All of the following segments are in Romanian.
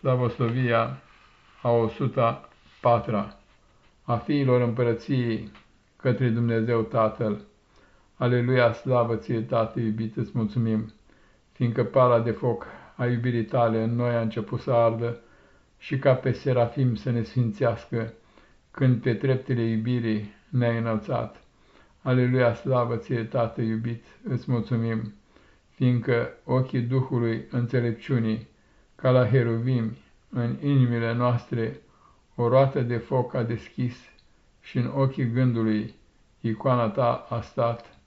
Slavoslovia a 104 a fiilor împărăției către Dumnezeu Tatăl. Aleluia, slavă ție, Tată iubit, îți mulțumim, fiindcă pala de foc a iubirii tale în noi a început să ardă și ca pe serafim să ne sfințească, când pe treptele iubirii ne-ai înălțat. Aleluia, slavă ție, Tată iubit, îți mulțumim, fiindcă ochii Duhului înțelepciunii ca la heruvimi, în inimile noastre o roată de foc a deschis și în ochii gândului icoana ta a stat.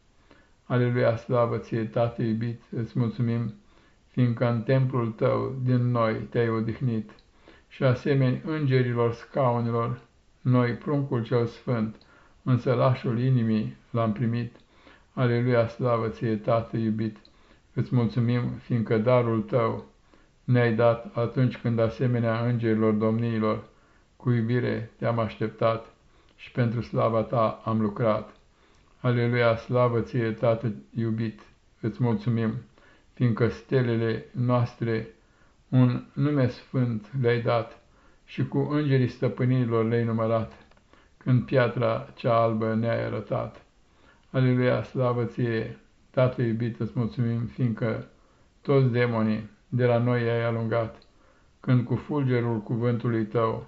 Aleluia, slavă ție, Tată iubit, îți mulțumim, fiindcă în templul tău din noi te-ai odihnit și asemeni îngerilor scaunilor, noi pruncul cel sfânt, în sălașul inimii l-am primit. Aleluia, slavă ție, Tată iubit, îți mulțumim, fiindcă darul tău, ne-ai dat atunci când asemenea îngerilor domniilor, cu iubire te-am așteptat și pentru slava ta am lucrat. Aleluia, slavă ție, Tată iubit, îți mulțumim, fiindcă stelele noastre un nume sfânt le-ai dat și cu îngerii stăpânilor le-ai numărat, când piatra cea albă ne-ai arătat. Aleluia, slavă ție, Tată iubit, îți mulțumim, fiindcă toți demonii de la noi ai alungat, când cu fulgerul cuvântului tău,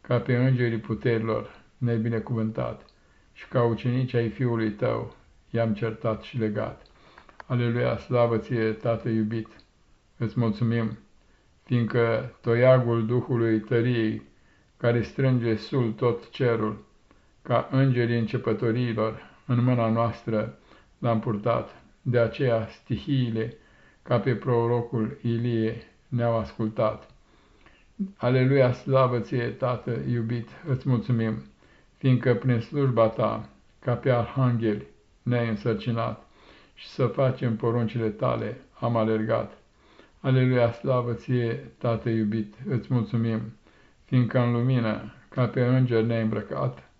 ca pe îngerii puterilor, ne-ai binecuvântat și ca ucenici ai fiului tău, i-am certat și legat. Aleluia, slavă ție, Tată iubit, îți mulțumim, fiindcă toiagul Duhului tăriei, care strânge sul tot cerul, ca îngerii începătorilor, în mâna noastră l-am purtat, de aceea stihiile, ca pe prorocul Ilie ne-au ascultat. Aleluia, slavă ție, Tată iubit, îți mulțumim, fiindcă prin slujba ta, ca pe arhangheli, ne-ai însărcinat și să facem poruncile tale am alergat. Aleluia, slavă ție, Tată iubit, îți mulțumim, fiindcă în lumină, ca pe înger ne-ai îmbrăcat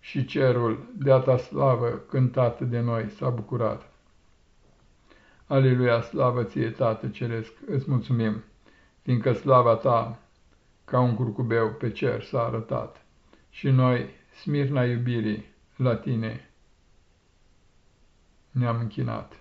și cerul de-a ta slavă cântat de noi s-a bucurat. Aleluia, slavă ție, Tată Ceresc, îți mulțumim, fiindcă slava ta, ca un curcubeu pe cer s-a arătat, și noi, smirna iubirii, la tine ne-am închinat.